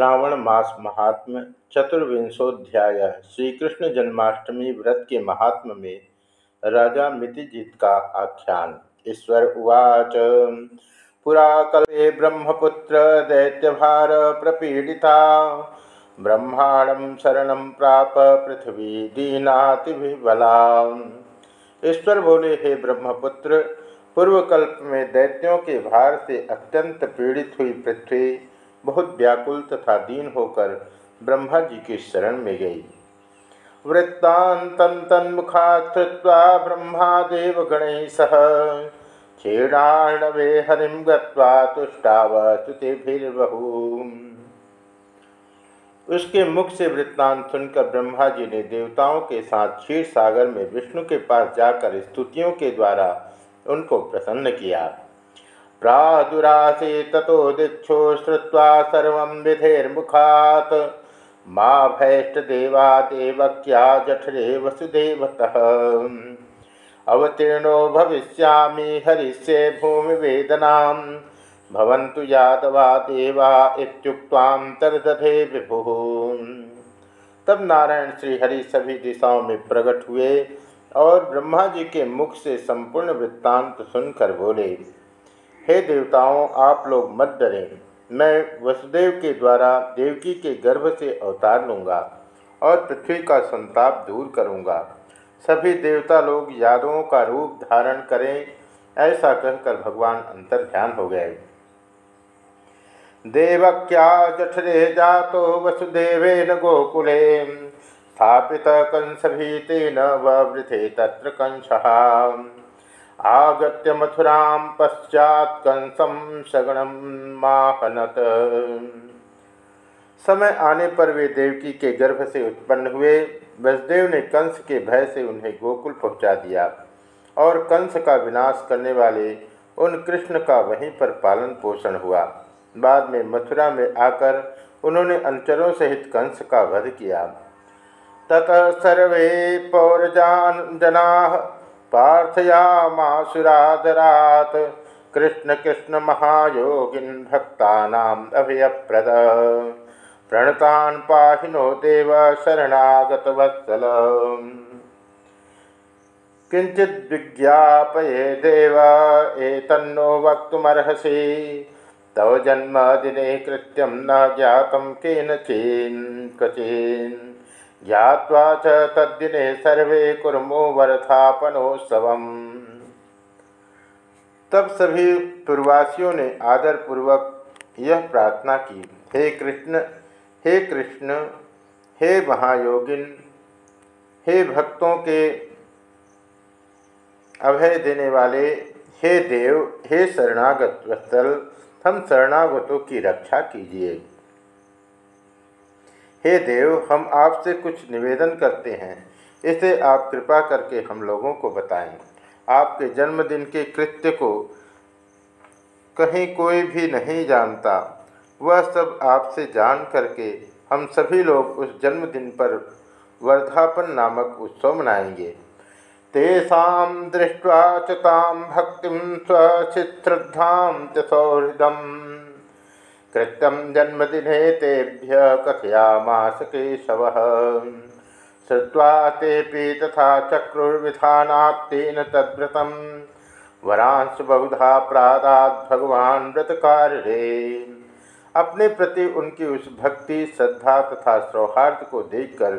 श्रावण मास महात्म चतुर्विंशोध्याय श्री कृष्ण जन्माष्टमी व्रत के महात्म में राजा मितिजीत का आख्यान। ईश्वर उवाच। पुरा कल्पे ब्रह्मपुत्र दैत्यभार प्रपीडिता। ब्रह्मांडम शरण प्राप पृथ्वी दीनातिबला ईश्वर बोले, हे ब्रह्मपुत्र, पूर्वकल्प में दैत्यों के भार से अत्यंत पीड़ित हुई पृथ्वी बहुत व्याकुल तथा दीन होकर ब्रह्मा जी की शरण में गई। वृत्तांतं तन्मुखा गण सह क्षीणाणवे हरिम गत्वा उसके मुख से वृत्तांत सुनकर ब्रह्मा जी ने देवताओं के साथ क्षीर सागर में विष्णु के पास जाकर स्तुतियों के द्वारा उनको प्रसन्न किया। प्रादुरासी ततो दीक्षो श्रुवा सर्व विधेर्मुखात। माँ भैष्ट देवा देवक्या जठरे वसुदेवतः अवतीर्णो भविष्यामि हरिष्ये भूमि वेदना भवन्तु यादवा देवा इत्युक्तांतर्दधे विभु। तब नारायण श्री हरि सभी दिशाओं में प्रकट हुए और ब्रह्मा जी के मुख से संपूर्ण वृत्तांत सुनकर बोले हे देवताओं, आप लोग मत डरें। मैं वसुदेव के द्वारा देवकी के गर्भ से अवतार लूँगा और पृथ्वी का संताप दूर करूँगा। सभी देवता लोग यादवों का रूप धारण करें, ऐसा कहकर भगवान अंतर ध्यान हो गए। देवक्या जठरे जा तो जातो वसुदेवेन गोकुले, स्थापित कंस भीतेन वृथे तत्र कंसः। आगत्य मथुरा पश्चात कंसम सगणम माहनत। समय आने पर वे देवकी के गर्भ से उत्पन्न हुए। वसुदेव ने कंस के भय से उन्हें गोकुल पहुँचा दिया और कंस का विनाश करने वाले उन कृष्ण का वहीं पर पालन पोषण हुआ। बाद में मथुरा में आकर उन्होंने अंचलों सहित कंस का वध किया। ततः सर्वे पौरजान जना पार्थयामासुरादरात् कृष्ण कृष्ण महायोगिन भक्तानाम अभयप्रद। प्रणतान पाहिनो देव शरणागत वत्सल किंचित विज्ञापये देव, एतन्नो वक्तुमर्हसि। तव जन्मदिने कृत्यं न ज्ञातं केनचिन् क्वचिन्। ज्ञावा च तद्दिने सर्वे कुर्मो वरथापनोत्सव तब सभी पूर्वासियों ने आदर पूर्वक यह प्रार्थना की, हे कृष्ण हे कृष्ण, हे महायोगिन, हे भक्तों के अभय देने वाले, हे देव, हे शरणागत वत्सल हम शरणागतों की रक्षा कीजिए। हे देव, हम आपसे कुछ निवेदन करते हैं। इसे आप कृपा करके हम लोगों को बताएँ। आपके जन्मदिन के कृत्य को कहीं कोई भी नहीं जानता। वह सब आपसे जान करके हम सभी लोग उस जन्मदिन पर वर्धापन नामक उत्सव मनाएँगे। तेषा दृष्ट्वा चाम भक्ति स्वचित्रद्धाम च सौहृदम। कृत्यम जन्मदिने तेभ्य कथयामास केशव। श्रुवा तेपि तथा चक्रुर्विधानात्तेन तद्व्रतम। वरांश बहुधा प्रादात भगवान व्रतकारिणे। अपने प्रति उनकी उस भक्ति, श्रद्धा तथा सौहार्द को देखकर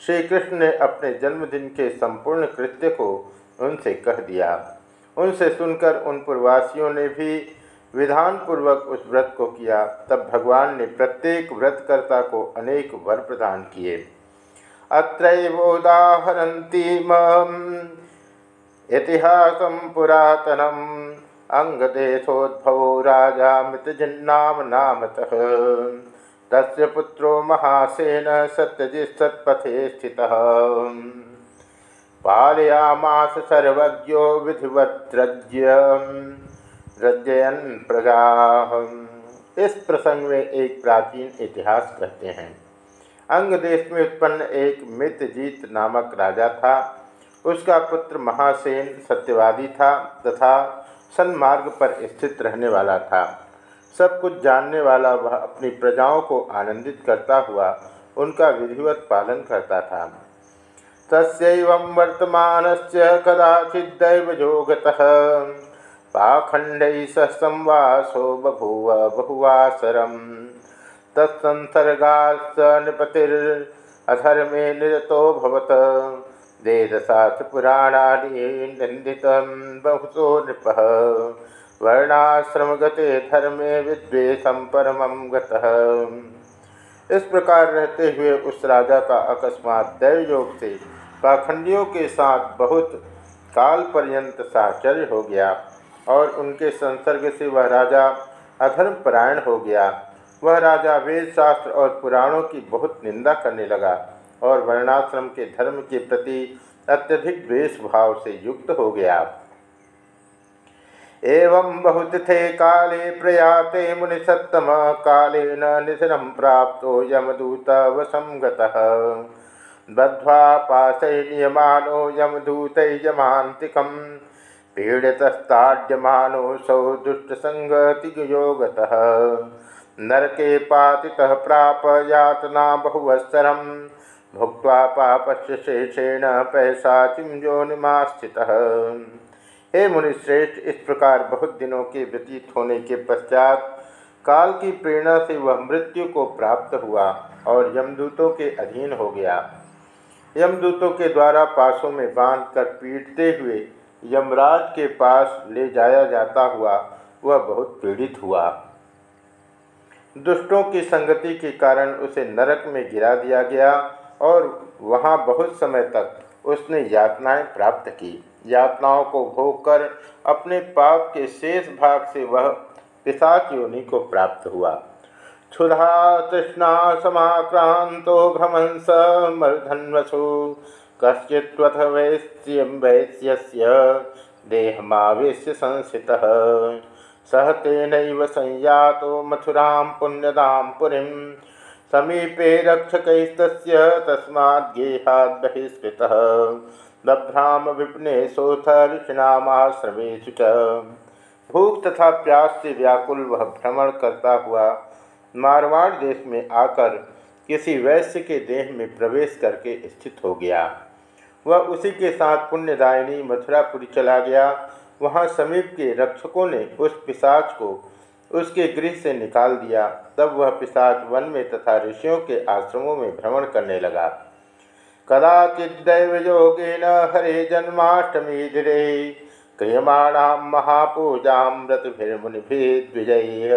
श्री कृष्ण ने अपने जन्मदिन के संपूर्ण कृत्य को उनसे कह दिया। उनसे सुनकर उन पूर्वासियों ने भी विधान पूर्वक उस व्रत को किया, तब भगवान ने प्रत्येक व्रतकर्ता को अनेक वर प्रदान किए। अत्रोदाहरती इतिहास पुरातनम अंगदेशोद्भव राजा मृतजिन्नाम नामतः। तस्य पुत्रो महासेन सत्यजित सत्पथे स्थितः। पालयामास सर्वज्ञो विधिवत्रज्य रजयन प्रजा इस प्रसंग में एक प्राचीन इतिहास कहते हैं। अंग देश में उत्पन्न एक मित्रजीत नामक राजा था। उसका पुत्र महासेन सत्यवादी था तथा सन्मार्ग पर स्थित रहने वाला था। सब कुछ जानने वाला वह अपनी प्रजाओं को आनंदित करता हुआ उनका विधिवत पालन करता था। तस्व वर्तमान से कदाचिदैवजोगत पाखंड स संवासो बभूव बहुवासरम तत्संसर्गा स नृपतिरधर्मे निरतो भवत। वेदशास्त्रपुराणानि बहुसो नृप। वर्णाश्रम गते धर्मे विद्वेषम परम गतः। इस प्रकार रहते हुए उस राजा का अकस्मात दैवयोग से पाखंडियों के साथ बहुत काल पर्यंत साचर्य हो गया। और उनके संसर्ग से वह राजा अधर्म परायण हो गया। वह राजा वेद शास्त्र और पुराणों की बहुत निंदा करने लगा और वर्णाश्रम के धर्म के प्रति अत्यधिक द्वेष भाव से युक्त हो गया। एवं बहुत थे काले प्रयाते मुनिसत्तम काले न निधनम प्राप्त यमदूत वसम बद्ध्वा पाशयमानो यमदूत यमांतिकम पीड़ितस्ताड्यमानोऽसौ दुष्टसङ्गतियोगतः नरके पातितः प्राप यातना बहुवत्सरं। भुक्त्वा पापस्य शेषेण पैसाचिं योनिमास्थितः हे मुनिश्रेष्ठ, इस प्रकार बहुत दिनों के व्यतीत होने के पश्चात काल की प्रेरणा से वह मृत्यु को प्राप्त हुआ और यमदूतों के अधीन हो गया। यमदूतों के द्वारा पासों में बांधकर पीटते हुए यमराज के पास ले जाया जाता हुआ वह बहुत पीड़ित हुआ। दुष्टों की संगति के कारण उसे नरक में गिरा दिया गया और वहाँ बहुत समय तक उसने यातनाएँ प्राप्त की। यातनाओं को भोग कर अपने पाप के शेष भाग से वह पिशाच योनि को प्राप्त हुआ। क्षुधा तृष्णा समाक्रांतो भ्रमंस मर्धन्वसु कश्चित्वथ वैश्यम वैश्य देहमावेश्य संस्थितः। सह तेन संयातो मथुरा पुण्यदां पुरी समीपे रक्षकैस्तस्य तस्मात् गेहात् बहिष्कृतः। सोथ ऋषिनामाश्रमेशु च। भूख तथा प्यास से व्याकुल वह भ्रमण करता हुआ मारवाड़ देश में आकर किसी वैश्य के देह में प्रवेश करके स्थित हो गया। वह उसी के साथ पुण्यदायिनी मथुरापुरी चला गया। वहाँ समीप के रक्षकों ने उस पिशाच को उसके गृह से निकाल दिया। तब वह पिशाच वन में तथा ऋषियों के आश्रमों में भ्रमण करने लगा। कदाचिदैव योगेन हरे जन्माष्टमी धीरे क्रियमाणाम महापूजा व्रतभिर्मुनिभिर्विजय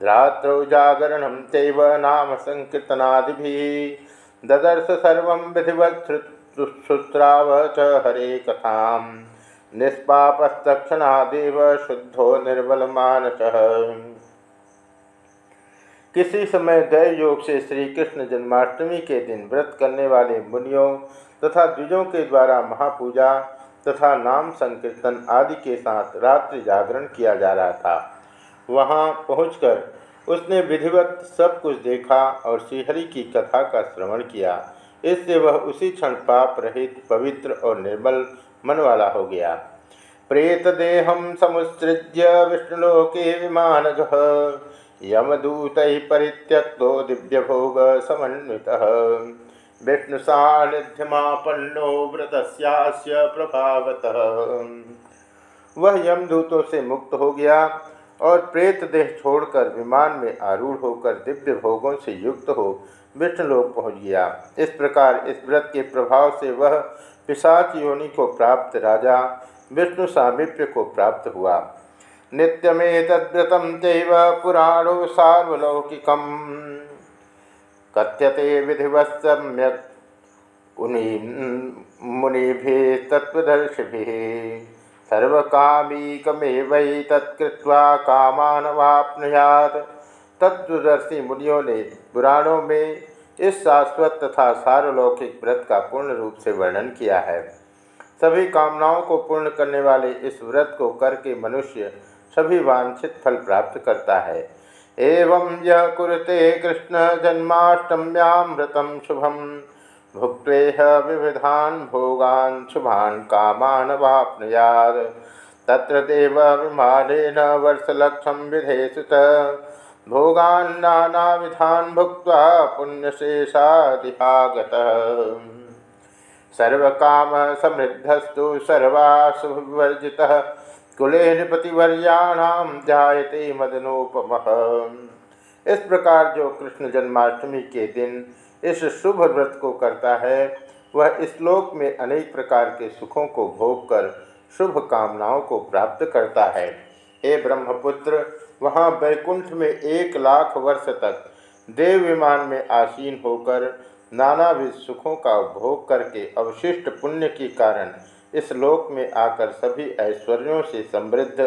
रात्रौ जागरण चैव नाम संकीर्तनादि ददर्श सर्व विधिवत् शुश्राव हरे कथा निष्पापस्तक्षणादेव शुद्धो निर्बल मानस किसी समय दय योग से श्री कृष्ण जन्माष्टमी के दिन व्रत करने वाले मुनियों तथा द्विजों के द्वारा महापूजा तथा नाम संकीर्तन आदि के साथ रात्रि जागरण किया जा रहा था। वहाँ पहुंचकर उसने विधिवत सब कुछ देखा और श्रीहरि की कथा का श्रवण किया। इससे वह उसी क्षण पाप रहित, पवित्र और निर्मल मन वाला हो गया। प्रेत देहम समुसृज्य विष्णुलोके विमान यमदूत परित्यक्तो दिव्य भोग समन्वित। विष्णु सानिध्यमापन्नो व्रत प्रभावत। वह यमदूतों से मुक्त हो गया और प्रेत देह छोड़कर विमान में आरूढ़ होकर दिव्य भोगों से युक्त हो विष्णुलोक पहुँच गया। इस प्रकार इस व्रत के प्रभाव से वह पिशाच योनि को प्राप्त राजा, विष्णु सामिप्य को प्राप्त हुआ। नित्यमे तद्व्रतम तेव पुराणो सार्वलौकिक कथ्यते विधिवत सम्यक। मुनि तत्वदर्शि सर्वकामीकमे वै तत्कृत्वा तत्वदर्शी मुनियों ने पुराणों में इस शाश्वत तथा सार्वलौकिक व्रत का पूर्ण रूप से वर्णन किया है। सभी कामनाओं को पूर्ण करने वाले इस व्रत को करके मनुष्य सभी वांछित फल प्राप्त करता है। एवं यह कुरते कृष्ण जन्माष्टम्याम व्रतम शुभम। भुक्वेह विविधान भोगान शुभान कामान वापनुयाद तत्र देव विमानेन वर्षलक्षम विधेशुत भोगान्ना विधान भुक्त पुण्यशेषादिहागत। सर्वकाम समृद्धस्तु सर्वासुवर्जित कुले नृपतिवर्याणाम जायते मदनोपम। इस प्रकार जो कृष्ण जन्माष्टमी के दिन इस शुभ व्रत को करता है, वह इस लोक में अनेक प्रकार के सुखों को भोग कर शुभ कामनाओं को प्राप्त करता है। हे ब्रह्मपुत्र, वहाँ बैकुंठ में एक लाख वर्ष तक देव विमान में आसीन होकर नानाविध सुखों का भोग करके अवशिष्ट पुण्य के कारण इस लोक में आकर सभी ऐश्वर्यों से समृद्ध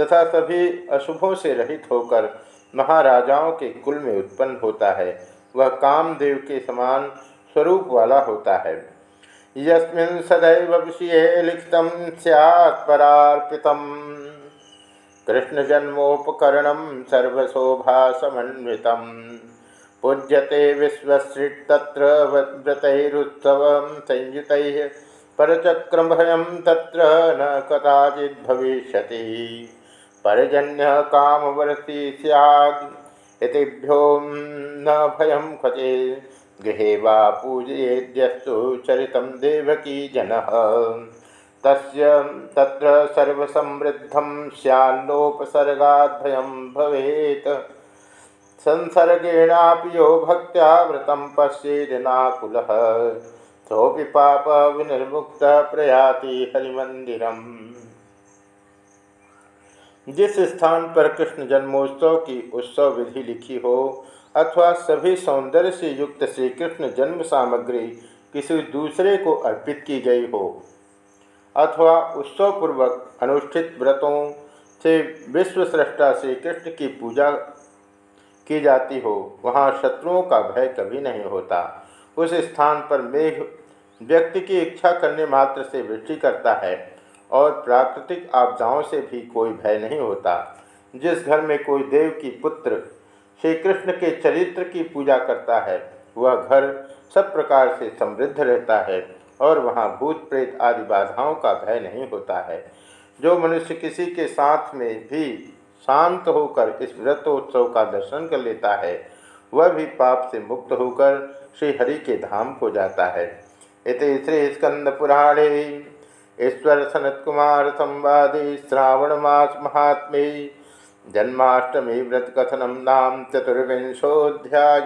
तथा सभी अशुभों से रहित होकर महाराजाओं के कुल में उत्पन्न होता है। वह कामदेव के समान स्वरूप वाला होता है। यस्मिन् सदैव विषय लिखित सैत्परार्पित कृष्णजन्मोपकरण सर्वशोभा समन्वित पूज्यते विश्वसृट्तत्र व्रतैरुत्सव संयुत परचक्रमभयं तत्र न कदाचिद्भविष्यति परजन्य कामवर्षी स्यादिभ्यो न भयं खते गृहे वा पूजयेद्यस्तु चरित देवकी जन तस्य तत्र सर्वसमृद्धं स्याल्लोपसर्गाद्भयं भवेत्। संसर्गेणापि यो व्रतं पश्येदिनाकुलः सोऽपि पाप विनिर्मुक्त प्रयाति हरिमंदिरम जिस स्थान पर कृष्ण जन्मोत्सव की उत्सव विधि लिखी हो, अथवा सभी सौंदर्य से युक्त श्री कृष्ण जन्म सामग्री किसी दूसरे को अर्पित की गई हो अथवा उत्सवपूर्वक अनुष्ठित व्रतों से विश्व सृष्टा श्री कृष्ण की पूजा की जाती हो, वहाँ शत्रुओं का भय कभी नहीं होता। उस स्थान पर मेघ व्यक्ति की इच्छा करने मात्र से वृष्टि करता है और प्राकृतिक आपदाओं से भी कोई भय नहीं होता। जिस घर में कोई देव की पुत्र श्री कृष्ण के चरित्र की पूजा करता है, वह घर सब प्रकार से समृद्ध रहता है। और वहाँ भूत प्रेत आदि बाधाओं का भय नहीं होता है। जो मनुष्य किसी के साथ में भी शांत होकर इस व्रतोत्सव का दर्शन कर लेता है, वह भी पाप से मुक्त होकर श्री हरि के धाम को जाता है। इत श्री स्कंद पुराणे ईश्वर सनत कुमार संवादे श्रावण मास महात्मे जन्माष्टमी व्रत कथनम नाम चतुर्विंशोध्याय